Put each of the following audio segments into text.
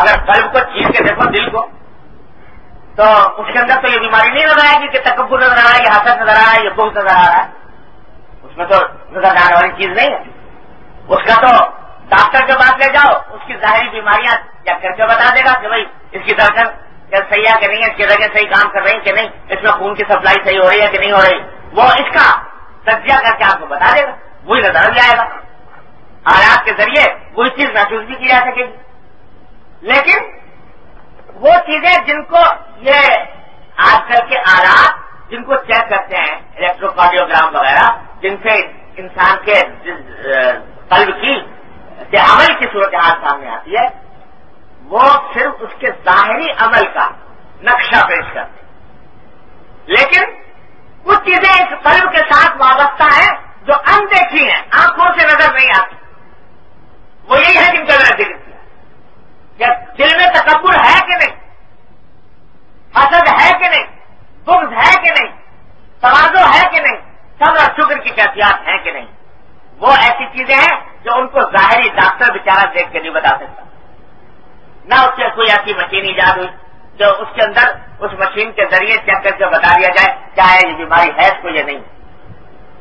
اگر قلب کو چیر کے دیکھو دل کو، تو اس کے اندر تو یہ بیماری نہیں نظر آئے گی کہ تکبر نظر آ رہا ہے یہ حسد نظر آ رہا ہے یہ بہت نظر آ رہا ہے۔ اس میں تو نظر آنے والی چیز نہیں ہے۔ اس کا تو ڈاکٹر کے پاس لے جاؤ، اس کی ظاہری بیماریاں چیک کر کے بتا دے گا کہ بھائی، اس کی درخت صحیح ہے کہ نہیں ہے، اس کی رگیں صحیح کام کر رہی ہیں کہ نہیں، اس میں خون کی سپلائی صحیح ہو رہی ہے کہ نہیں ہو رہی، وہ اس کا تجزیہ کر کے آپ کو بتا دے گا۔ وہی نظر جائے گا۔ آیات کے ذریعے وہی چیز محسوس بھی کی جا سکے گی۔ لیکن وہ چیزیں جن کو یہ آج کل کے آلات جن کو چیک کرتے ہیں الیکٹروکارڈیوگرام وغیرہ، جن سے انسان کے قلب کی عمل کی صورت حال سامنے آتی ہے، وہ صرف اس کے ظاہری عمل کا نقشہ پیش کرتے لیکن کچھ چیزیں اس قلب کے ساتھ وابستہ ہیں جو اندیکھی ہیں آنکھوں سے نظر نہیں آتی وہ یہی ہے جن کا میں ذکر کیا کہ دل میں تکبر ہے کہ نہیں حسد ہے کہ نہیں بغض ہے کہ نہیں توازو ہے کہ نہیں صبر اور شکر کی کیفیات ہیں کہ نہیں وہ ایسی چیزیں ہیں جو ان کو ظاہری ڈاکٹر کے نہیں بتا سکتا۔ نہ اس سے کوئی ایسی مشین ایجاد ہوئی جو اس کے اندر اس مشین کے ذریعے چیک کر کے بتا دیا جائے چاہے یہ بیماری ہے اس کو یا نہیں۔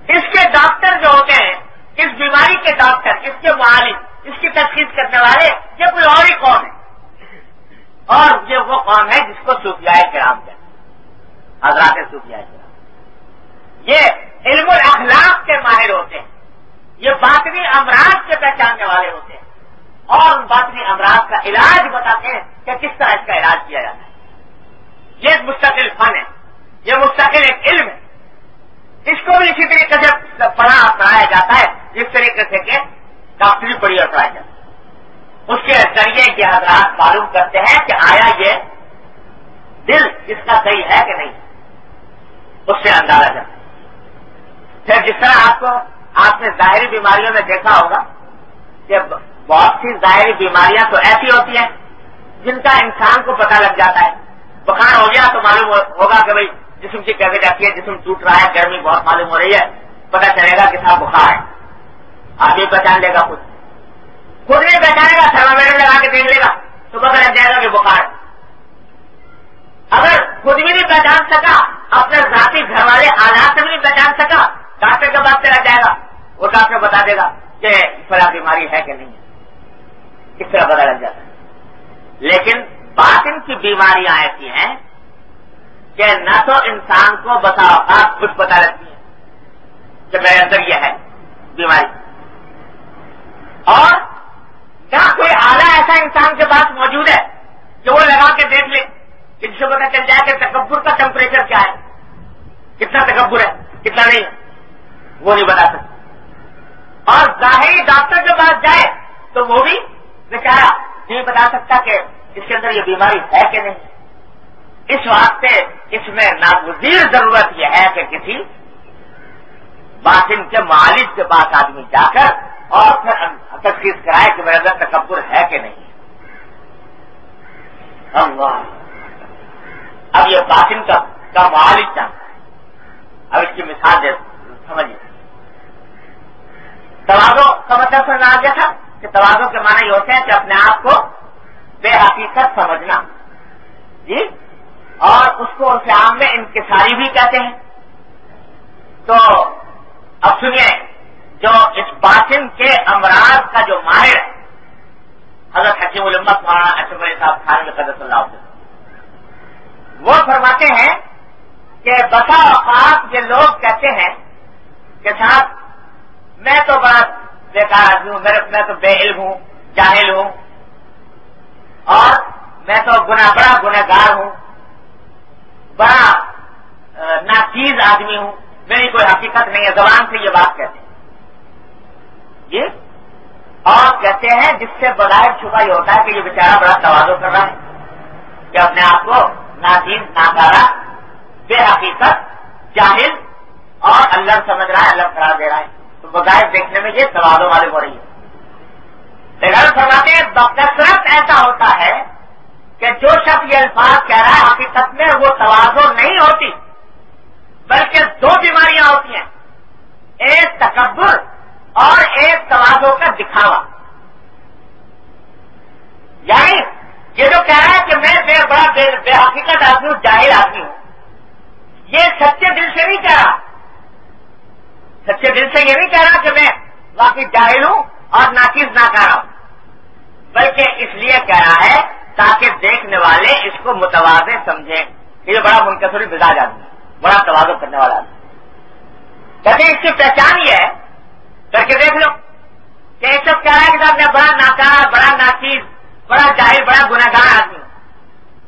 اس کے ڈاکٹر جو ہوتے ہیں، اس بیماری کے ڈاکٹر، اس کے معالج اس کی تشخیص کرنے والے، یہ کوئی اور ہی کون ہے۔ اور یہ وہ قوم ہے جس کو صوفیاء کرام کہتے ہیں۔ حضرات صوفیاء کرام۔ یہ علم الاخلاق کے ماہر ہوتے ہیں۔ یہ باطنی امراض کے پہچاننے والے ہوتے ہیں۔ اور ان باطنی امراض کا علاج بتاتے ہیں کہ کس طرح اس کا علاج کیا جاتا ہے۔ یہ ایک مستقل فن ہے، یہ مستقل ایک علم ہے۔ اس کو بھی اسی طریقے سے پڑھا پڑھایا جاتا ہے، جس طریقے سے کہ ڈاکٹری پڑھی اور پڑھایا جاتا ہے۔ اس کے ذریعے یہ حضرات معلوم کرتے ہیں کہ آیا یہ دل اس کا صحیح ہے کہ نہیں۔ اس سے اندازہ کرتے پھر جس طرح آپ کو آپ نے ظاہری بیماریوں میں دیکھا ہوگا کہ بہت سی ظاہری بیماریاں تو ایسی ہوتی ہیں جن کا انسان کو پتہ لگ جاتا ہے۔ بخار ہو گیا تو معلوم ہوگا کہ بھائی جسم کی کیسے جاتی ہے، جسم ٹوٹ رہا ہے، گرمی بہت معلوم ہو رہی ہے، پتہ چلے گا کہ صاحب بخار ہے۔ آپ ہی پہچان لے گا خود۔ خود نہیں پہچانے گا تھرمامیٹر لگا کے دیکھ لے گا۔ تو پتہ لگ جائے گا کہ بخار اگر خود بھی نہیں پہچان سکا، اپنے ذاتی گھر والے آلات سے بھی نہیں پہچان سکا، ڈاکٹر کے بعد چلا جائے گا۔ وہ ڈاکٹر بتا دے گا کہ فلاں بیماری ہے کہ نہیں ہے کس طرح پتا لگ جاتا ہے۔ لیکن باطن کی بیماریاں ایسی ہیں کہ نہ تو انسان کو بتا اوقات خود پتا لگتی ہے کہ میرے اندر یہ ہے بیماری۔ اور نہ کوئی آلہ ایسا انسان کے پاس موجود ہے کہ وہ لگا کے دیکھ لے کہ جسے پتا چل جائے کہ تکبر کا ٹیمپریچر کیا ہے۔ کتنا تکبر ہے، کتنا نہیں ہے، وہ نہیں بتا سکتا۔ اور ظاہری ڈاکٹر کے پاس جائے تو وہ بھی بیچارہ نہیں بتا سکتا کہ اس کے اندر یہ بیماری ہے کہ نہیں۔ اس واسطے اس میں ناگزیر ضرورت یہ ہے کہ کسی باطن کے معالج کے پاس آدمی جا کر اور پھر تشخیص کرائے کہ میرے اندر تکبر ہے کہ نہیں۔ اللہ۔ اب یہ باطن کا معالج چاہتا ہے۔ اب اس کی مثال دے سمجھیے۔ توازو کا مطلب سننا آ گیا تھا۔ کہ توازو کے معنی یہ ہوتے ہیں کہ اپنے آپ کو بے حقیقت سمجھنا۔ جی؟ اور اس کو اسے عام میں انکساری بھی کہتے ہیں۔ تو اب سنیے، جو اس باطن کے امراض کا جو ماہر ہے، حضرت حکیم الامت مولانا اشرف علی صاحب خان میں قدر اللہ علیہ۔ وہ فرماتے ہیں کہ بسا اوقات یہ لوگ کہتے ہیں کہ صاحب، میں تو بڑا بیکار آدمی ہوں میں تو بے علم ہوں، جاہل ہوں۔ اور میں تو گنا بڑا گناگار ہوں۔ بڑا ناچیز آدمی ہوں۔ میری کوئی حقیقت نہیں ہے، زبان سے یہ بات کہتے ہیں۔ جی اور کہتے ہیں، جس سے بغیر چھپا یہ ہوتا ہے کہ یہ بیچارہ بڑا توازو کر رہا ہے۔ کہ اپنے آپ کو ناچیز ناکارا بے حقیقت، جاہل اور اللہ سمجھ رہا ہے، اللہ قرار دے رہا ہے۔ تو بغیر دیکھنے میں یہ توازو والے ہو رہی ہے لیکن فرماتے ہیں کثرت ایسا ہوتا ہے کہ جو شخص یہ الفاظ کہہ رہا ہے حقیقت میں وہ توازو نہیں ہوتی، بلکہ دو بیماریاں ہوتی ہیں۔ ایک تکبر اور ایک توازو کا دکھاوا۔ یعنی یہ جو کہہ رہا ہے کہ میں دیر بڑا بے حقیقت آدمی ہوں، جاہل آدمی ہوں، یہ سچے دل سے نہیں کہہ رہا۔ سچے دل سے یہ نہیں کہہ رہا کہ میں واقعی جاہل ہوں اور ناقص نہ کہہ رہا ہوں۔ بلکہ اس لیے کہہ رہا ہے تاکہ دیکھنے والے اس کو متوازے سمجھیں۔ یہ بڑا منقصری مزاج آدمی ہے، بڑا توازو کرنے والا آدمی کہتے اس کی پہچان یہ ہے، کر کے دیکھ لو کہ ایک سب کہہ رہا ہے کہ صاحب میں بڑا ناکارا بڑا ناچیز، بڑا جاہل، بڑا گناگار آدمی ہوں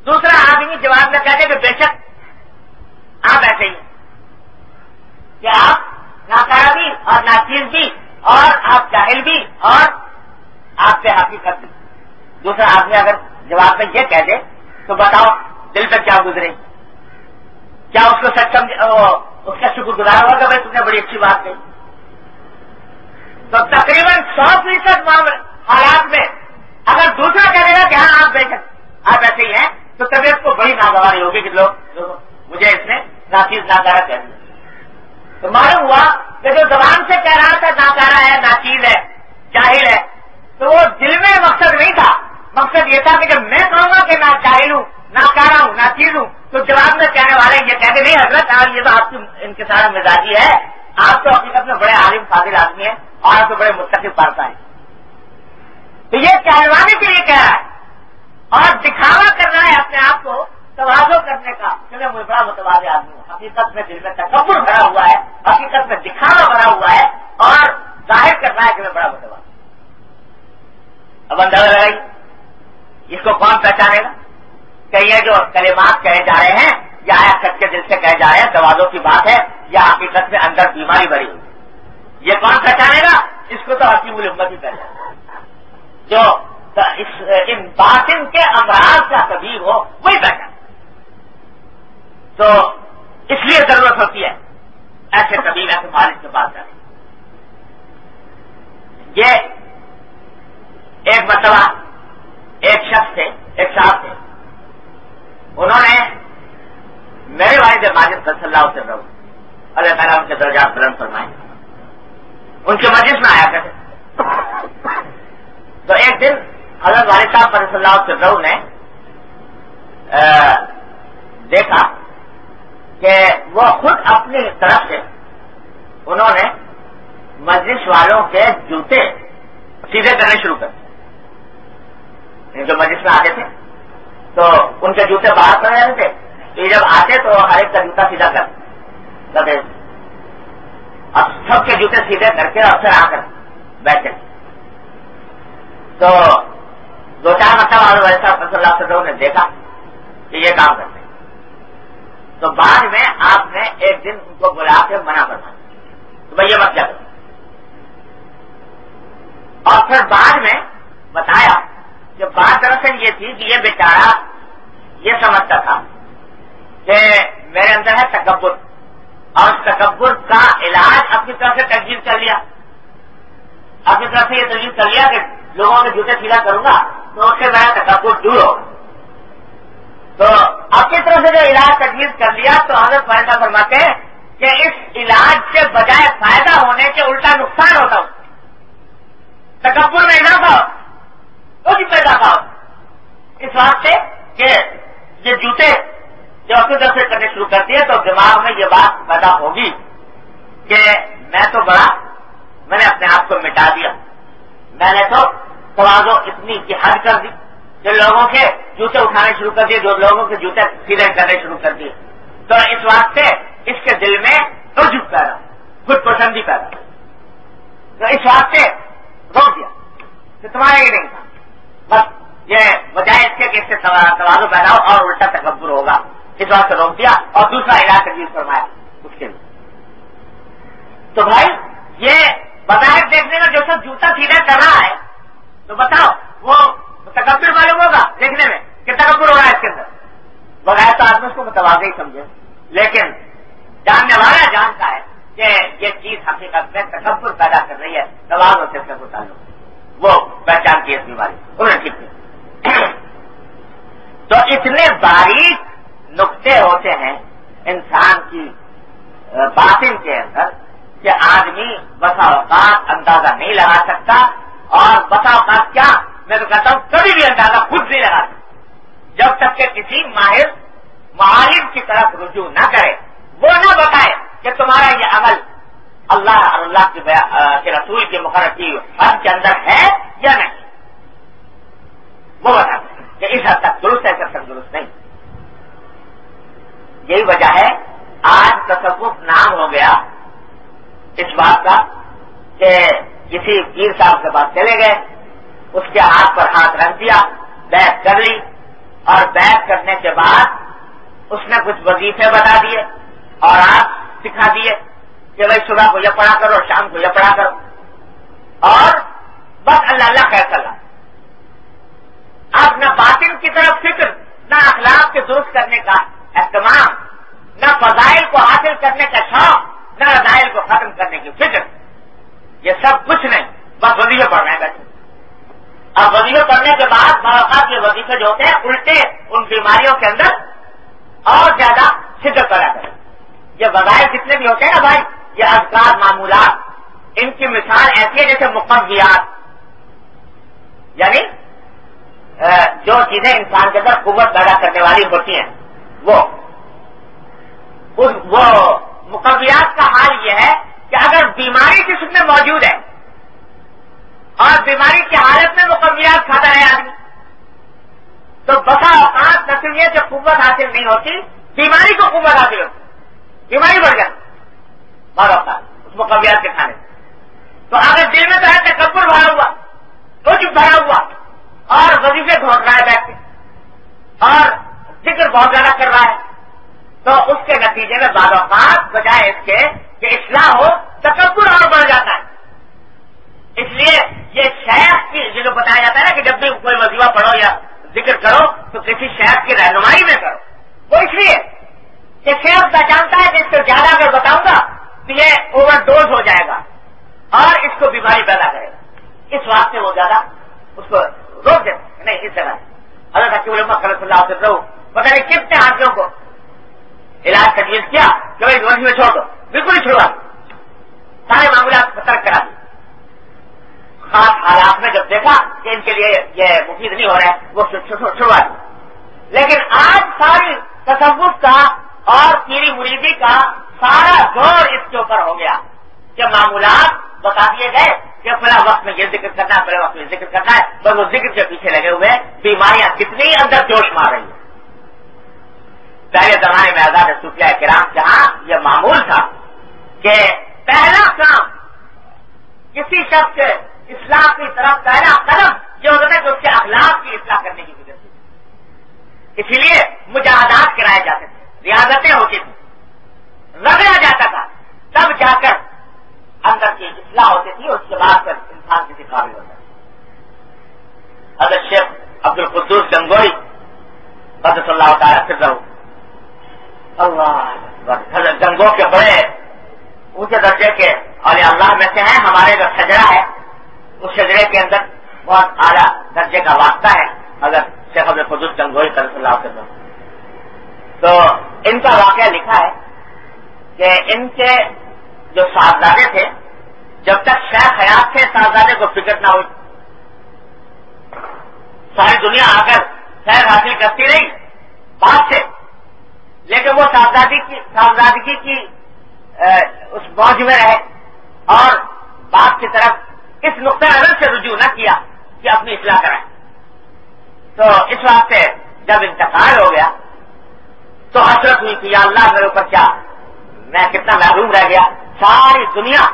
دوسرا آدمی جواب میں کہتے کہ بے شک آپ ایسے ہی کہ آپ ناکارا بھی اور ناچیز بھی اور آپ جاہل بھی اور آپ سے دوسرا آدمی اگر جواب میں یہ کہہ دے، تو بتاؤ دل پہ کیا گزرے۔ کیا اس کو سچ اس کا شکر گزار ہوگا بھائی تم نے بڑی اچھی بات کہی؟ تو تقریباً سو فیصد حالات میں اگر دوسرا کہہ گا کہ ہاں آپ بے آپ ایسے ہی ہیں، تو طبیعت کو بڑی ناگواری ہوگی کہ لوگ مجھے اس نے ناچیز ناکارا کہہ دیا تو معلوم ہوا کہ جو زبان سے کہہ رہا تھا ناکارا ہے، ناچیز ہے، جاہل ہے تو وہ دل میں مقصد نہیں تھا۔ مقصد یہ تھا کہ جب میں کہوں گا کہ نہ جاہل ہوں، نہ کارا ہوں، نہ چیز ہوں، تو جواب میں کہنے والے یہ کہتے نہیں حضرت آپ یہ تو آپ کی، ان کے سارا مزاجی ہے۔ آپ تو حقیقت میں بڑے عالم، فاضل آدمی ہیں اور آپ کو بڑے مستقب پارتا ہے تو یہ کہلوانے کے لیے کہہ رہا ہے۔ اور دکھاوا کرنا ہے اپنے آپ کو توازو کرنے کا کہ میں بڑا متوازے آدمی ہوں۔ حقیقت میں دل میں تکبر بھرا ہوا ہے، حقیقت میں دکھاوا بھرا ہوا ہے اور ظاہر کرنا ہے کہ میں بڑا متوازہ اب اندازہ لگائی اس کو کون پہچانے گا؟ کہ یہ جو کلمات کہے جا رہے ہیں، یا آیا سچے دل سے کہے جا رہے ہیں توازوں کی بات ہے، یا حقیقت میں اندر بیماری بڑی ہوئی۔ یہ کون پہچانے گا؟ اس کو تو حکیم الحمت ہی پہچانے جو ان باطن کے امراض کا طبیب ہو، وہی پہچان تو اس لیے ضرورت ہوتی ہے، ایسے طبیب، ایسے مالک کے پاس جانے یہ ایک مرتبہ، ایک شخص تھے ایک صاحب تھے انہوں نے میرے والد ماجد صلی اللہ سے رہو اللہ تعالیٰ ان کے درجات بلند فرمائے۔ ان کے مجلس میں آیا کرتے۔ تو ایک دن حضرت والد صاحب صلی اللہ سے رہو نے دیکھا کہ وہ خود اپنی طرف سے انہوں نے مجلس والوں کے جوتے سیدھے کرنے شروع کر جو مجلس میں آتے تھے۔ تو ان کے جوتے باہر کر رہے تھے۔ تو جب آتے تو ہر ایک کا جوتا سیدھا کر۔ اب سب کے جوتے سیدھے کر کے اور پھر آ کر بیٹھے۔ تو دو چار مطلب ویسا صلی اللہ وسلم نے دیکھا کہ یہ کام کرتے تو بعد میں آپ نے ایک دن ان کو بلا کے منع کرنا تو بھائی یہ مت کیا اور پھر بعد میں بتایا کہ بات دراصل یہ تھی کہ یہ بیچارہ یہ سمجھتا تھا کہ میرے اندر ہے تکبر اور اس تکبر کا علاج اپنی طرف سے تجویز کر لیا۔ اپنی طرف سے یہ تجویز کر لیا کہ لوگوں کے جوتے سیدھا کروں گا تو اس سے میرا تکبر دور ہوگا تو اپنی طرف سے جو علاج تجویز کر لیا تو حضرت فائدہ فرماتے ہیں کہ اس علاج سے بجائے فائدہ ہونے کے الٹا نقصان ہوتا ہوں۔ تکبر میں اضافہ وہ بھی پیدا تھا اس بات سے کہ یہ جوتے جو اپنی طرف سے کرنے شروع کرتی ہے تو دماغ میں یہ بات پیدا ہوگی کہ میں تو بڑا، میں نے اپنے آپ کو مٹا دیا۔ میں نے تو توازو اتنی کی حد کر دی جو لوگوں کے جوتے اٹھانے شروع کر دیے، جو لوگوں کے جوتے سیدھے کرنے شروع کر دیے۔ تو اس بات سے اس کے دل میں رجوع پیدا خود پسندی پیدا۔ تو اس بات سے روک دیا کہ تمہارا یہ نہیں تھا۔ بس یہ بجائے اس کے کہ اس سے توازو پیدا ہو اور الٹا تکبر ہوگا۔ اس بات سے روک دیا اور دوسرا علاج تجویز فرمایا۔ اس کے لیے۔ تو بھائی، یہ بظاہر دیکھنے میں جو سب جوتا سیدھا کر رہا ہے، تو بتاؤ، وہ تکبر معلوم ہوگا دیکھنے میں کہ تکبر ہو رہا ہے اس کے اندر؟ بغیر تو آدمی اس کو متوازے ہی سمجھے۔ لیکن جاننے والا جانتا ہے کہ یہ چیز حقیقت میں تکبر پیدا کر رہی ہے توازوں سے اس کا تعلق وہ پہچان کی اس بیماری انہوں نے ٹھیک تو اتنے باریک نقطے ہوتے ہیں انسان کی باطن کے اندر کہ آدمی بسا اوقات اندازہ نہیں لگا سکتا اور بسا اوقات کیا؟ میں تو کہتا ہوں کبھی بھی اندازہ خود نہیں لگا سکتا۔ جب تک کہ کسی ماہر، معالم کی طرف رجوع نہ کرے، وہ نہ بتائے کہ تمہارا یہ عمل اللہ اور اللہ کے رسول کے مقرر کی حد کے اندر ہے یا نہیں؟ وہ بتا دیں کہ اس حد تک درست ہے جب تک درست نہیں۔ یہی وجہ ہے، آج تصوف نام ہو گیا اس بات کا کہ کسی پیر صاحب کے پاس چلے گئے، اس کے ہاتھ پر ہاتھ رکھ دیا بیت کر لی اور بیت کرنے کے بعد اس نے کچھ وظیفے بتا دیے اور آپ سکھا دیے۔ کہ بھائی صبح کو یہ پڑھا کرو، شام کو یہ پڑھا کرو۔ اور بس اللہ اللہ خیر اللہ آپ نہ باطن کی طرف فکر، نہ اخلاق کے درست کرنے کا اہتمام، نہ فضائل کو حاصل کرنے کا شوق، نہ رضائل کو ختم کرنے کی فکر۔ یہ سب کچھ نہیں، بس وظیفے پڑھنے کا اب وظیفے پڑھنے کے بعد مواقع کے وظیفے جو ہوتے ہیں، الٹے ان بیماریوں کے اندر اور زیادہ شدت پیدا کریں۔ یہ وظائف جتنے بھی ہوتے ہیں نا بھائی یہ ازکار معمولات۔ ان کی مثال ایسی ہے جیسے مقبیات یعنی جو چیزیں انسان کے اندر قوت پیدا کرنے والی ہوتی ہیں، وہ۔ وہ مقبیات کا حال یہ ہے کہ اگر بیماری جسم میں موجود ہے، اور بیماری کی حالت میں مقبیات کھاتا ہے آدمی، تو بسا اوقات نہ یہ جو قوت حاصل نہیں ہوتی، بیماری کو قوت حاصل ہوتی، بیماری بڑھ جاتی۔ بہت اوقات اس مقبیات کے کھانے۔ تو اگر دل میں تو ہے تکبر بھرا ہوا کچھ بھرا ہوا، اور وظیفے گھونٹ رہا ہے بیٹھ کے۔ اور ذکر بہت زیادہ کر رہا ہے۔ تو اس کے نتیجے میں بعض اوقات بجائے اس کے کہ اصلاح ہو، تکبر اور بڑھ جاتا ہے۔ اس لیے یہ شہر کی جو بتایا جاتا ہے نا کہ جب بھی کوئی وظیفہ پڑھو یا ذکر کرو، تو کسی شہر کی رہنمائی میں کرو وہ اس لیے کہ شہر پہچانتا ہے کہ اس کو زیادہ اگر بتاؤں گا تو یہ اوور ڈوز ہو جائے گا اور اس کو بیماری پیدا کرے گا۔ اس واسطے وہ زیادہ اس کو روک دیتے نہیں، اس طرح اللہ تعالیٰ خلط اللہ سے رہو پتہ نہیں کتنے آدمیوں کو علاج تجویز کیا کہ بھائی ورزی میں چھوڑ دو۔ بالکل ہی چھوڑا سارے معاملات ترک کرا دی۔ خاص حالات میں جب دیکھا کہ ان کے لیے یہ مفید نہیں ہو رہا ہے، وہ چھڑوا دی۔ لیکن آج ساری تصوف کا اور پیری مریدی کا سارا زور اس کے اوپر ہو گیا۔ کہ معمولات بتا دیے گئے کہ فلاں وقت میں یہ ذکر کرنا ہے، فلاں وقت میں ذکر کرنا ہے، بس وہ ذکر کے پیچھے لگے ہوئے بیماریاں کتنی اندر جوش مار رہی ہیں۔ پہلے زمانے میں آزاد صوفیہ کرام جہاں یہ معمول تھا کہ پہلا کام کسی شخص کے اصلاح کی طرف پہلا قدم یہ ہوتا تھا کہ اس کے اخلاق کی اصلاح کرنے کی وجہ سے اسی لیے مجاہدات کرائے جاتے تھے ریاضتیں ہوتی تھیں رگڑا جاتا تھا تب جا کر اندر کی اصلاح ہوتی تھی اس کے بعد پھر انسان کسی قابل ہوتا ہے حضرت شیخ عبد القدوس گنگوئی حضرت اللہ تعالیٰ پھر رہو اللہ حضرت کے بڑے اونچے درجے کے اور اللہ میں سے ہیں، ہمارے جو شجرا ہے، اس شجرے کے اندر بہت اعلیٰ درجے کا واسطہ ہے۔ اگر شیخ عبد القدوس گنگوئی صلی اللہ علیہ وسلم۔ تو ان کا واقعہ لکھا ہے کہ ان کے جو صاحبزادے تھے، جب تک شہ حیات تھے صاحبزادے کو فکر نہ ہوئی، ساری دنیا آ کر شہر حاصل کرتی رہی۔ بات سے لیکن وہ صاحبزادی کی صاحبزادگی کی اس موج میں رہے۔ اور باپ کی طرف اس نقطۂ نظر سے رجوع نہ کیا کہ اپنی اصلاح کرائیں تو اس واسطے جب انتقال ہو گیا، تو حسرت ہوئی کہ یا اللہ میرے اوپر کیا، میں کتنا محروم رہ گیا۔ ساری دنیا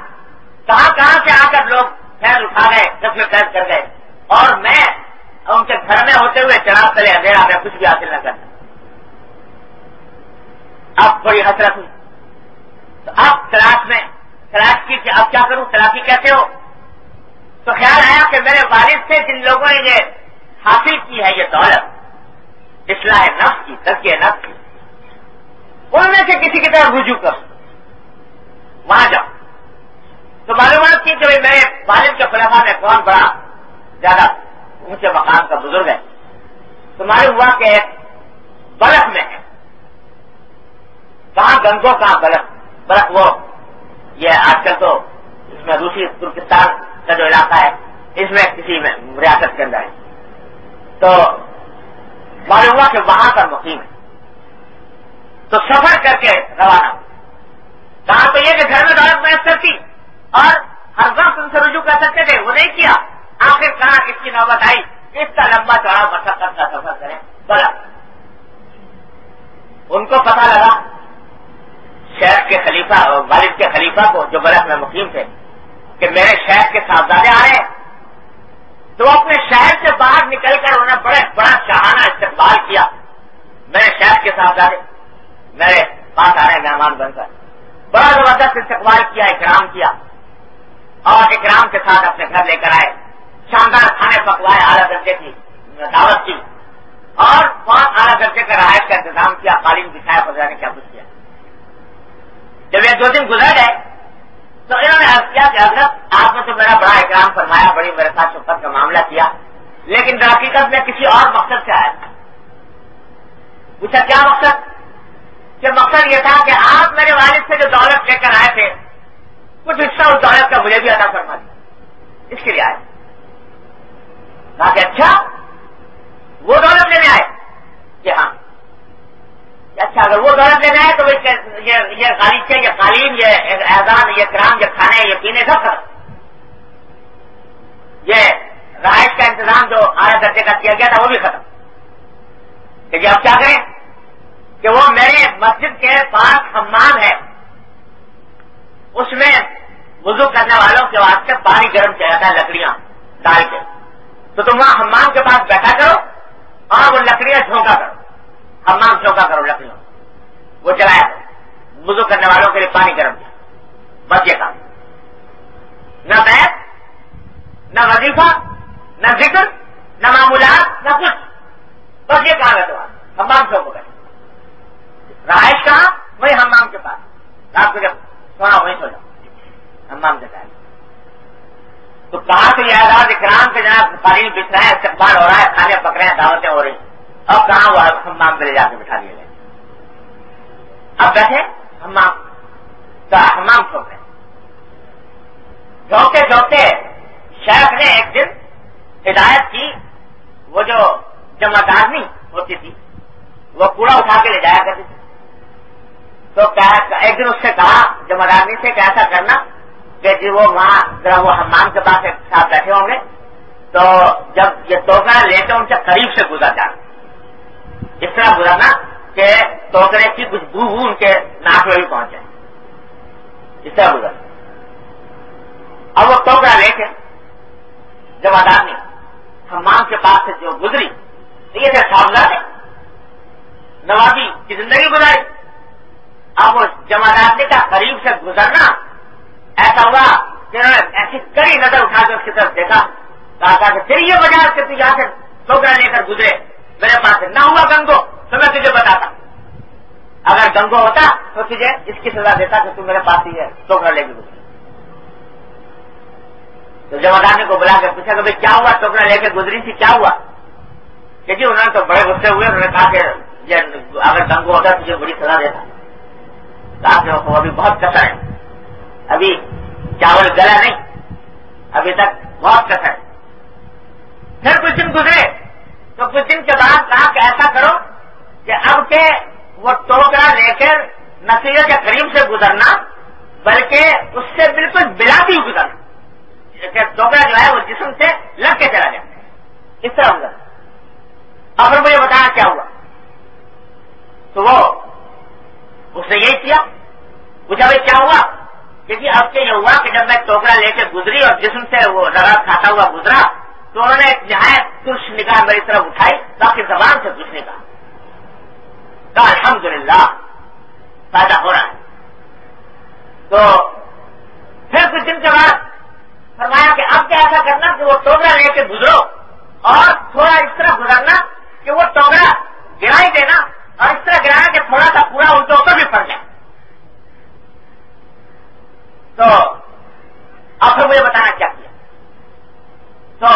کہاں کہاں سے آ کر لوگ خیر اٹھا گئے جب میں قید کر گئے۔ اور میں ان کے گھر میں ہوتے ہوئے چراغ چلے اندھیرا میں کچھ بھی حاصل نہ کرتا اب بڑی حسرت ہوئی تو اب تلاش میں تلاش کی کہ اب کیا کروں؟ تلاشی کیسے ہو؟ تو خیال آیا کہ میرے والد سے جن لوگوں نے یہ حاصل کی ہے، یہ دولت، اصلاح نفس کی ترقی نفس کی، ان میں سے کسی کی طرف رجوع کروں وہاں جاؤ۔ تو معلومات کی کہ میرے والد کے خلافہ میں کون بڑا زیادہ اونچے مقام کا بزرگ ہے۔ تو معلوم ہوا کہ برف میں ہے۔ کہاں گنگو کہاں برف برف وہ یہ آج کل تو اس میں روسی ترکستان کا جو علاقہ ہے، اس میں کسی میں ریاست کے اندر ہے۔ تو معلوم ہوا کہ وہاں پر مقیم ہے۔ تو سفر کر کے روانہ۔ کہاں تو یہ کہ گھر میں دولت محنت کرتی۔ اور ہر وقت ان سے رجوع کر سکتے تھے۔ وہ نہیں کیا۔ آخر کہاں اس کی نوبت آئی؟ اس کا لمبا چوڑا مسقت کا سفر کریں۔ بڑا ان کو پتا لگا شہر کے خلیفہ والد کے خلیفہ کو جو بلک میں مقیم تھے، کہ میرے شہر کے صاحبزادے آ رہے ہیں تو اپنے شہر سے باہر نکل کر انہوں نے بڑے بڑا شہانہ استقبال کیا۔ میرے شہر کے صاحبزادے، میرے پاس آ رہے ہیں مہمان بن کر بڑا زبردست استقبال کیا، اکرام کیا۔ اور اکرام کے ساتھ اپنے گھر لے کر آئے۔ شاندار کھانے پکوائے اعلیٰ درجے کی دعوت کی۔ اور وہاں اعلیٰ درجے کا رہائش کا انتظام کیا، قالین بچھایا پذیرانے کیا کچھ کیا جب یہ دو دن گزر گئے، تو انہوں نے کیا کہ حضرت، آپ نے تو میرا بڑا اکرام فرمایا، بڑی میرے ساتھ شفت کا معاملہ کیا، لیکن حقیقت میں کسی اور مقصد سے آیا۔ تھا پوچھا، کیا مقصد؟ کہ مقصد یہ تھا کہ آپ میرے والد سے جو دولت لے کر آئے تھے، کچھ حصہ اس دولت کا مجھے بھی ادا فرما دیا اس کے لیے آئے۔ کہا کہ اچھا وہ دولت لینے آئے؟ کہ ہاں۔ اچھا اگر وہ دولت لینا ہے تو یہ غالچے یہ قالین، یہ احسان یہ کرام یہ کھانے، یہ پینے، سب کر یہ رہائش کا انتظام جو اعلیٰ درجے کا کیا گیا تھا، وہ بھی ختم۔ لیکن جی اب کیا کریں؟ کہ وہ میرے مسجد کے پاس حمام ہے۔ اس میں وضو کرنے والوں کے واسطے پانی گرم کیا جاتا ہے، لکڑیاں ڈال کے۔ تو تم وہاں حمام کے پاس بیٹھا کرو اور وہ لکڑیاں جھونکا کرو حمام چوکا کرو لکڑیوں وہ چلایا وضو کرنے والوں کے لیے پانی گرم کیا بس یہ کام۔ نہ بیت نہ وظیفہ، نہ ذکر، نہ معمولات، نہ کچھ۔ بس یہ کام ہے تمہارا۔ ہمام چوک کرے رہائش کہاں؟ وہی ہمام کے پاس۔ رات کو جب سونا وہیں سو جاؤ۔ ہمام کے پاس تو کہاں تو یہ آزاد اکرام کے جناب تعلیم بچ رہا ہے، استقبال ہو رہا ہے، کھانے پک رہے ہیں، دعوتیں ہو رہی ہیں۔ اب کہاں وہ ہمام پہ جا کے بٹھا دیے گئے؟ اب بیٹھے ہمام تو ہمام سو گئے جھوکتے جھوکتے شیخ نے ایک دن ہدایت کی وہ جو جمع دارنی ہوتی تھی وہ کوڑا اٹھا کے لے جایا کرتی تھی تو اس سے کہا جمع دارنی سے کہ ایسا کرنا کہ جی وہ وہاں ذرا وہ ہمام کے پاس ایک ساتھ بیٹھے ہوں گے، تو جب یہ توکڑا لیتے ان سے قریب سے گزر جانا اس طرح گزرنا کہ توکڑے کی کچھ بو ان کے ناک میں بھی پہنچ جائے۔ اس طرح گزر اب وہ ٹوکرا لے کے جب آدمی ہمام کے پاس سے جو گزری، تو یہ سامنا ہے نوابی کی زندگی گزاری۔ اب وہ جمع کا قریب سے گزرنا۔ ایسا ہوا کہ انہوں نے ایسی کڑی نظر اٹھا کے اس کی طرف دیکھا۔ کہا کہ پھر یہ وجہ کہ تو سے ٹوکرا لے کر گزرے۔ میرے پاس نہ ہوا گنگو، تو میں تجھے بتاتا۔ اگر گنگو ہوتا تو تجھے اس کی سزا دیتا کہ تم میرے پاس ہی ہے ٹوکرا لے کے گزرے۔ تو جمع کو بلا کے پوچھا کہ بھائی کیا ہوا؟ ٹوکرا لے کے گزری تھی، کیا ہوا؟ کہ جی انہوں نے تو بڑے غصے ہوئے، انہوں نے کہا کہ اگر گنگو ہوتا تجھے بڑی سزا دیتا۔ کہا کہ وہ ابھی بہت کسر ہے۔ ابھی چاول گلا نہیں۔ ابھی تک بہت کسر ہے۔ پھر کچھ دن گزرے۔ تو کچھ دن کے بعد کہا کہ ایسا کرو کہ اب کے وہ ٹوکرا لے کر نتیجے کے قریب سے گزرنا، بلکہ اس سے بالکل بلاتی گزرنا۔ کہ ٹوکرا جو ہے وہ جسم سے لگ کے چلا جائے۔ اس طرح گزر اب پھر مجھے بتایا کیا ہوا۔ تو وہ، اس نے یہی کیا۔ پوچھا بھائی کیا ہوا؟ کیونکہ اب کے یہ ہوا کہ جب میں ٹوکرا لے کے گزری اور جسم سے وہ لگا کھاتا ہوا گزرا، تو انہوں نے نہایت کچھ نکاح میری طرف اٹھائی، باقی زبان سے کچھ نکاح کہا الحمد للہ فائدہ ہو رہا ہے۔ تو پھر کچھ دن کے بعد فرمایا کہ اب کیا ایسا کرنا کہ وہ ٹوکرا لے کے گزرو اور تھوڑا اس طرح گزرنا کہ وہ ٹوکرا گرائی دینا اور اس طرح گرانا کہ تھوڑا سا پورا ان کے اوپر بھی پڑ جائے تو اب پھر مجھے بتانا کیا کیا تو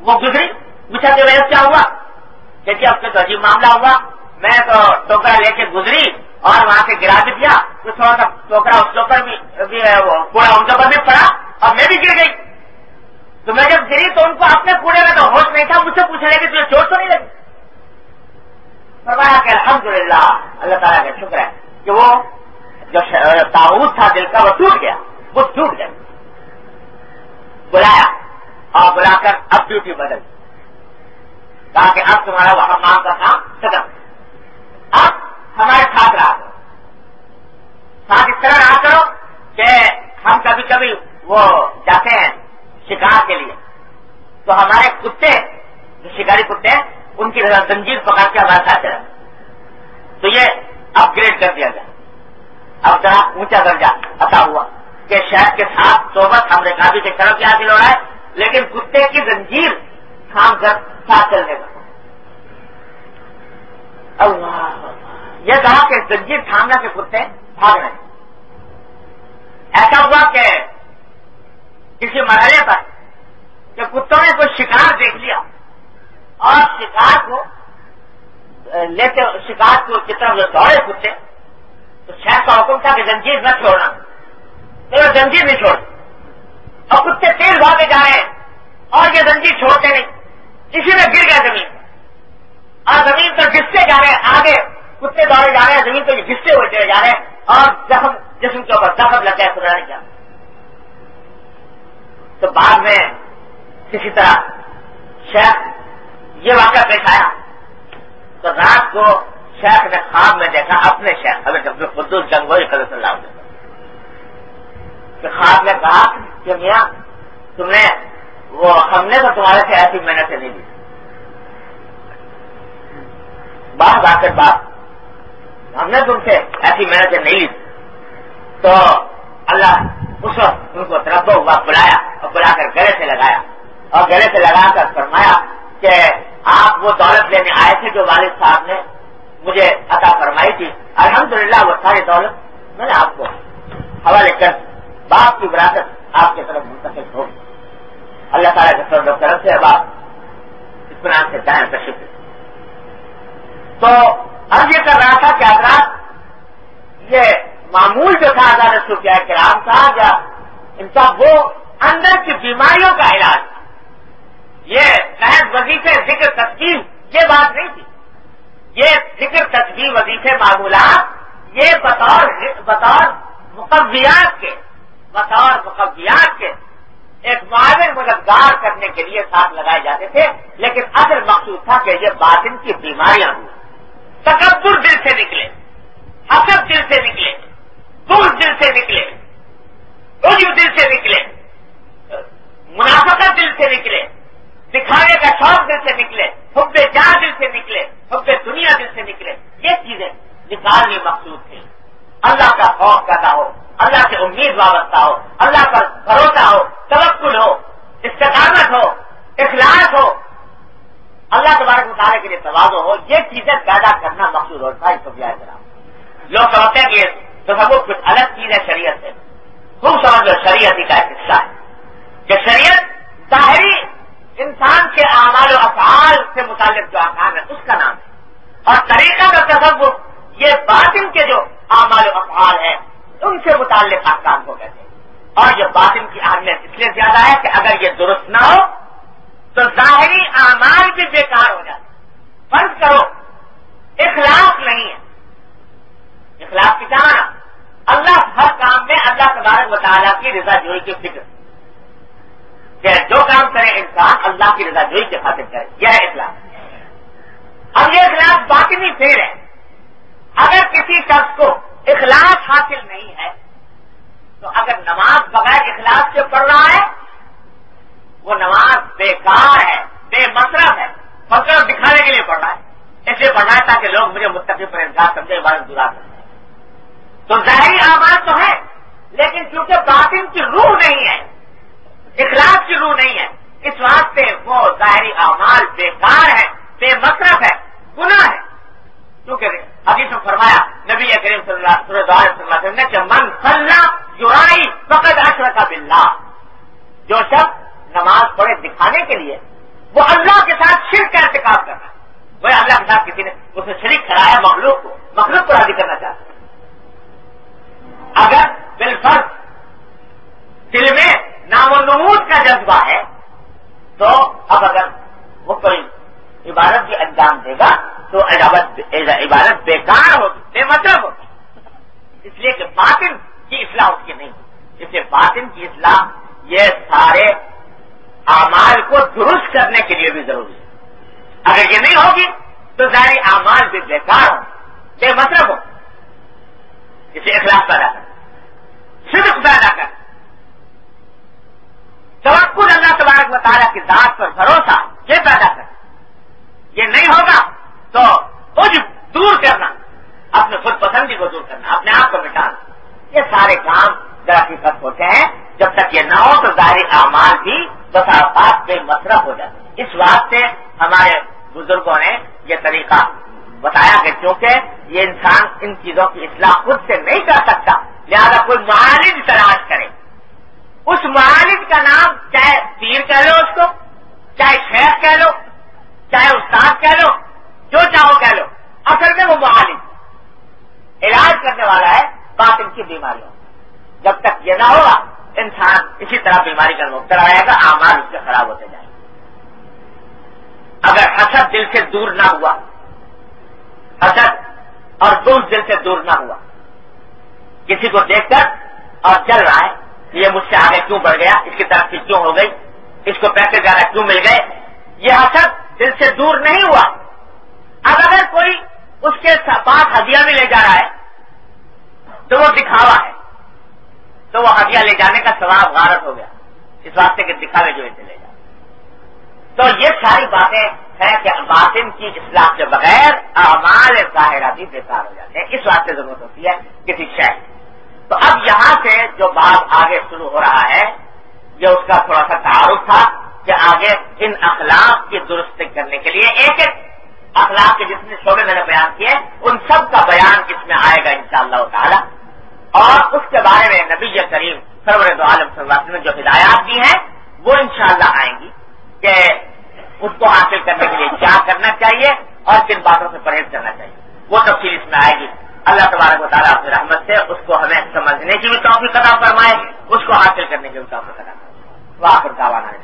وہ گزری پوچھا کہ ویسے کیا ہوا دیکھیے اب تو عجیب معاملہ ہوا، میں تو ٹوکرا لے کے گزری اور وہاں سے گرا بھی دیا۔ تو تھوڑا سا ٹوکرا اس کے اوپر بھی کوڑا ان کے اوپر بھی پڑا اور میں بھی گر گئی۔ تو میں جب گری تو ان کو اپنے کوڑے میں تو ہوش نہیں تھا، مجھ سے پوچھنے لگے، تجھے چوٹ تو نہیں لگی؟ فرمایا کہ الحمدللہ، اللہ تعالیٰ کا شکر ہے کہ وہ جو تاؤد تھا دل کا، وہ ٹوٹ گیا، وہ ٹوٹ گیا۔ بلایا اور بلا کر اب ڈیوٹی بدل۔ کہا کہ اب تمہارا وہ حمام کا کام ختم اب ہمارے ساتھ رہا کرو۔ ساتھ اس طرح رہا کرو کہ ہم کبھی کبھی وہ جاتے ہیں شکار کے لیے۔ تو ہمارے کتے، جو شکاری کتے ہیں ان کی زنجیر پکڑ کے ہمارے ساتھ رہے تو یہ اپ گریڈ کر دیا گیا اب ذرا اونچا درجہ عطا ہوا کہ شہر کے ساتھ صحبت ہم نے کافی کی طرف حاصل ہو رہا ہے، لیکن کتے کی زنجیر تھام کر ساتھ چلنے کا یہ کہا کہ زنجیر تھامنا کے کتے بھاگ رہے ایسا ہوا کہ کسی مرحلے پر کہ کتوں نے کوئی شکار دیکھ لیا اور شکار کو لیتے شکار کو کتنا دوڑے کتے، تو شہر کا حکم تھا کہ زنجیر نہ چھوڑنا۔ تو وہ زنجیر نہیں چھوڑ اور کتے تیز بھاگے جا رہے ہیں اور یہ زنجیر چھوڑتے نہیں۔ اسی میں گر گئے زمین۔ اور زمین پر گستے جا رہے ہیں، آگے کتے دوڑے جا رہے ہیں، زمین پر گستے ہوئے چلے جا رہے ہیں، اور زخم، جسم کے اوپر زخم لگ گیا خدا نے کیا۔ تو بعد میں کسی طرح شیخ یہ واقعہ پیش آیا۔ تو رات کو شیخ نے خواب میں دیکھا، اپنے شیخ اگر قدوس جنگ ہوئی صلی اللہ علیہ کہ خواب میں کہا کہ میاں، تم نے وہ ہم نے تو تمہارے سے ایسی محنت نہیں لی بعد آ کر بات۔ ہم نے تم سے ایسی محنت نہیں لی۔ تو اللہ اس وقت ان کو تربو ہوا بلایا اور بلا کر گلے سے لگایا۔ اور گلے سے لگا کر فرمایا کہ آپ وہ دولت لینے آئے تھے جو والد صاحب نے مجھے عطا فرمائی تھی۔ الحمدللہ وہ ساری دولت میں نے آپ کو حوالے کر باپ کی وراثت آپ کی طرف منتقل ہو اللہ تعالیٰ کے سر طرف سے اب آپ اطمینان سے دائیں کا شکر۔ تو اب یہ کر رہا تھا کہ حضرات یہ معمول جو تھا آزاد صوفیہ کرام کا یا ان کا وہ اندر کی بیماریوں کا علاج تھا۔ یہ محض وظیفے، ذکر تقسیم یہ بات نہیں تھی۔ یہ ذکر تصویر وظیفے معمولات، یہ بطور بطور مقبیات کے، بطور مقبیات کے ایک معاون مددگار کرنے کے لیے ساتھ لگائے جاتے تھے، لیکن اصل مقصود تھا کہ یہ باطن کی بیماریاں ہوئی تکبر دل سے نکلے، حسد دل سے نکلے دور دل سے نکلے رجو دل سے نکلے، منافقت دل سے نکلے دکھانے کا شوق دل سے نکلے، حب جا دل سے نکلے، حب دنیا دل سے نکلے۔ یہ چیزیں نکالنی مقصود تھی اللہ کا خوف پیدا ہو۔ اللہ سے امید وابستہ ہو، اللہ پر بھروسہ ہو، توکل ہو، استقامت ہو، اخلاص ہو۔ اللہ تبارک مطالعے کے لیے توازو ہو، یہ چیزیں پیدا کرنا مقصود ہوتا ہے سب لوگ سمجھتے ہیں کہ تو سب کچھ الگ چیز ہے شریعت سے۔ خوب سمجھ لو شریعت ہی کا ایک حصہ ہے۔ کہ شریعت ظاہری انسان کے اعمال و افعال سے متعلق جو آکام ہے، اس کا نام ہے۔ اور طریقہ کا تصور یہ باطن کے جو اعمال و افعال ہے ان سے متعلق آکام کو کہتے ہیں اور یہ باطن کی اہمیت اس لیے زیادہ ہے کہ اگر یہ درست نہ ہو، تو ظاہری اعمال بھی بیکار ہو جاتے فرض کرو، اخلاق نہیں ہے۔ اخلاق کی جانا اللہ ہر کام میں اللہ تبارک مطالعہ کی رضا جوئی کی فکر۔ کہ جو کام کرے انسان، اللہ کی رضا جوئی کے خاطر کرے۔ یہ ہے اخلاق۔ اب یہ اخلاق باطنی فیل ہے۔ اگر کسی شخص کو اخلاق حاصل نہیں ہے، تو اگر نماز بغیر اخلاق سے پڑھ رہا ہے، وہ نماز بیکار ہے، بے مصرف ہے مطلب دکھانے کے لیے پڑھ رہا ہے۔ اس لیے پڑھ رہا ہے تاکہ لوگ مجھے مستقل پر انتظار سمجھے عبادت گزار سکتے تو ظاہری آواز تو ہے لیکن کیونکہ باطن کی روح نہیں ہے اخلاق کی روح نہیں ہے، اس واسطے وہ ظاہری اعمال بیکار ہے، بے مصرف ہے، گناہ ہے۔ کیونکہ ابھی سے فرمایا، نبی کریم صلی اللہ علیہ وسلم نے کہ من صلاح جرائی فقط اشر کا جو شخص نماز پڑھے دکھانے کے لیے، وہ اللہ کے ساتھ شرک کا ارتکاب کر رہا ہے۔ وہ اللہ کے ساتھ کسی نے اس نے شریک کرایا مخلوق کو مخلوق کو راضی کرنا چاہتا اگر بالفرض دل میں نام و نمود کا جذبہ ہے، تو اب اگر وہ کوئی عبادت بھی انجام دے گا تو عبادت بیکار ہوگی بے مطلب ہوگی اس لیے کہ باطن کی اصلاح اس کی نہیں ہوگی اس لیے باطن کی اصلاح یہ سارے اعمال کو درست کرنے کے لیے بھی ضروری ہے۔ اگر یہ نہیں ہوگی تو ظاہری اعمال بھی بیکار ہوں، بے مطلب ہو اسے اخلاق پیدا کر صرف پیدا کر توقل اللہ تبارک مطالعہ کی ذات پر بھروسہ یہ پیدا کر یہ نہیں ہوگا تو کچھ دور کرنا پسندی کو دور کرنا، اپنے آپ کو مٹانا یہ سارے کام حقیقت ہوتے ہیں، جب تک یہ نہ ہو تو ظاہری اعمال بھی بساوقات بے مصرف ہو جاتے اس واسطے ہمارے بزرگوں نے یہ طریقہ بتایا کہ کیونکہ یہ انسان ان چیزوں کی اصلاح خود سے نہیں کر سکتا، لہذا کوئی معالج تلاش کرے۔ اس معالج کا نام چاہے پیر کہہ لو اس کو، چاہے شیخ کہہ لو، چاہے استاد کہہ لو، جو چاہو کہہ لو۔ اصل میں وہ معالج علاج کرنے والا ہے باطن کی بیماریوں جب تک یہ نہ ہوگا، انسان اسی طرح بیماری کا مبتلا رہے گا آمار اس سے خراب ہوتے جائیں گے۔ اگر حسد دل سے دور نہ ہوا، حسد اور دور دل سے دور نہ ہوا، کسی کو دیکھ کر اور چل رہا ہے، یہ مجھ سے آگے کیوں بڑھ گیا؟ اس کی طرف سے کیوں ہو گئی؟ اس کو پیسے زیادہ کیوں مل گئے؟ یہ حسد دل سے دور نہیں ہوا۔ اب اگر کوئی اس کے پاس ہدیہ بھی لے جا رہا ہے تو وہ دکھاوا ہے۔ تو وہ ہدیہ لے جانے کا ثواب غارت ہو گیا۔ اس واسطے کے دکھاوے جو اسے لے جا تو یہ ساری باتیں ہیں کہ باطن کی اصلاح کے بغیر اعمال ظاہرہ بھی بیکار ہو جاتے ہیں۔ اس واسطے ضرورت ہوتی ہے کسی شہر تو اب یہاں سے جو بات آگے شروع ہو رہا ہے، یہ اس کا تھوڑا سا تعارف تھا کہ آگے ان اخلاق کی درست کرنے کے لیے ایک ایک اخلاق کے جتنے شعبے میں نے بیان کیے، ان سب کا بیان اس میں آئے گا انشاءاللہ تعالی۔ اور اس کے بارے میں نبی کریم سرور دو عالم صلی اللہ علیہ وسلم نے جو ہدایات دی ہیں، وہ انشاءاللہ آئیں گی کہ اس کو حاصل کرنے کے لیے کیا کرنا چاہیے اور کن باتوں سے پرہیز کرنا چاہیے۔ وہ تفصیل اس میں آئے گی۔ اللہ تبارک و تعالیٰ اپنی رحمت سے اس کو ہمیں سمجھنے کی بھی توفیق ادا فرمائے، اس کو حاصل کرنے کی بھی توفیق ادا فرمائے۔ وہ آخر دعوانا ہے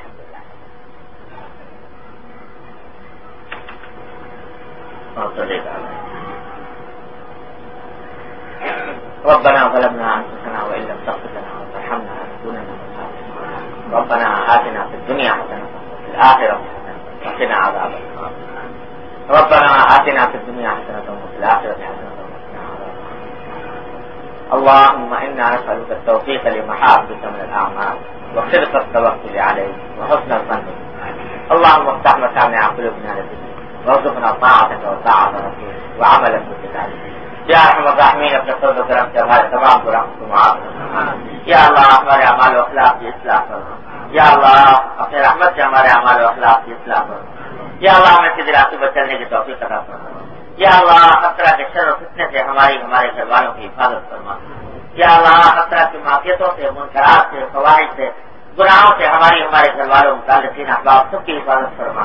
ربنا ظلمنا انفسنا وان لم تغفر لنا وترحمنا لنكونن من الخاسرين. ربنا اتنا في الدنيا حسنه وفي الاخره حسنه وقنا عذاب النار. ربنا اتنا في الدنيا حسنه وفي الاخره حسنه وقنا عذاب اللهم انا نسالك التوفيق لمحابك من الاعمال وصدق التوكل عليك وحسن الظن. اللهم افتح مسامع قلوبنا لذكرك. وارزقنا طاعتك وطاعه رسولك وعملا بكتابك یا رحم الرحمین اپنے فضل و کرم سے ہمارے تمام گرام کو معاف یا اللہ، ہمارے اعمال و اخلاق کی اصلاح کرو۔ یا اللہ، اپنے رحمت سے ہمارے اعمال و اخلاق کی اصلاح کرو۔ یا اللہ، ہمیں سیدھے راستے پر چلنے کی توفیق عطا فرما۔ یا اللہ خطرہ کے شر و فتنے سے ہماری ہمارے گھر والوں کی حفاظت فرما۔ یا اللہ خطرہ کی معافیتوں سے منقرات سے، فوائد سے، گناہوں سے ہماری ہمارے گھر والوں متعلقین، احباب، سب کی حفاظت فرما۔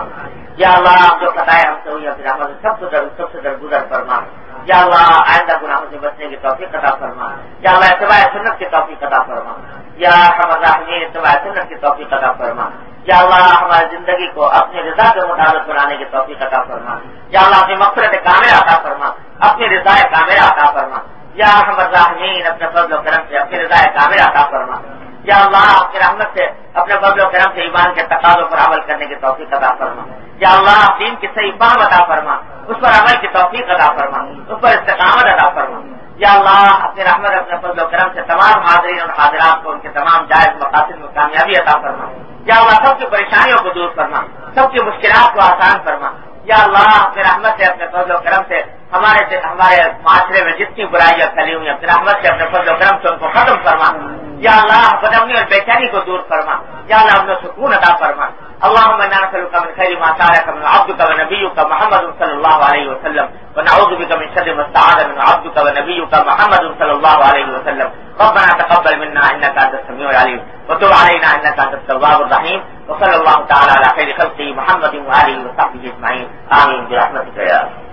یا اللہ جو قطائے ہم سے ہوئی اپنی رحمت سب کو در سب سے درگزر فرما۔ یا اللہ آئندہ گناہوں سے بچنے کی توفیق عطا فرما۔ یا اللہ اتباع سنت کی توفیق عطا فرما۔ یا ہمارا اتباع سنت کی توفیق عطا فرما۔ یا اللہ ہماری زندگی کو اپنی رضا کے مطابق بنانے کی توفیق عطا فرما۔ یا اللہ اپنی مقصد کامرہ عطا فرما۔ اپنی رضا کامرہ عطا فرما۔ یا ہمارا اپنے فضل و کرم سے اپنی رضا کامرہ عطا فرما۔ یا اللہ آپ کی رحمت سے اپنے فضل و کرم سے ایمان کے تقاضوں پر عمل کرنے کی توفیق عطا فرما۔ یا اللہ دین کی صحیح فہم عطا فرما۔ اس پر عمل کی توفیق ادا فرما، اس پر استقامت ادا فرما۔ یا اللہ اپنے رحمت اپنے فضل و کرم سے تمام حاضرین اور حاضرات کو ان کے تمام جائز مقاصد میں کامیابی عطا فرما۔ یا اللہ، سب کی پریشانیوں کو دور کرنا سب کی مشکلات کو آسان فرما۔ یا اللہ اپنے رحمت سے، اپنے فضل و کرم سے ہمارے ہمارے معاشرے میں جتنی برائیاں پھیلی ہوئی ہیں، اپنے رحمت سے، اپنے فضل و کرم سے ان کو ختم فرما۔ یا اللہ بدمنی اور بےچینی کو دور فرما۔ یا اللہ اپنے سکون ادا فرما۔ اللہ نسألك من خير ما سألك من عبدك ونبيك محمد صلى الله عليه وسلم۔ ونعوذ بك من شر ما استعاذ، من عبدك ونبيك محمد صلى الله عليه وسلم۔ ربنا تقبل منا انك انت السميع العليم وتب علينا انك انت التواب الرحيم وصلى الله تعالى على خير خلقه محمد وآله وصحبه اجمعين آمين برحمتك يا رب.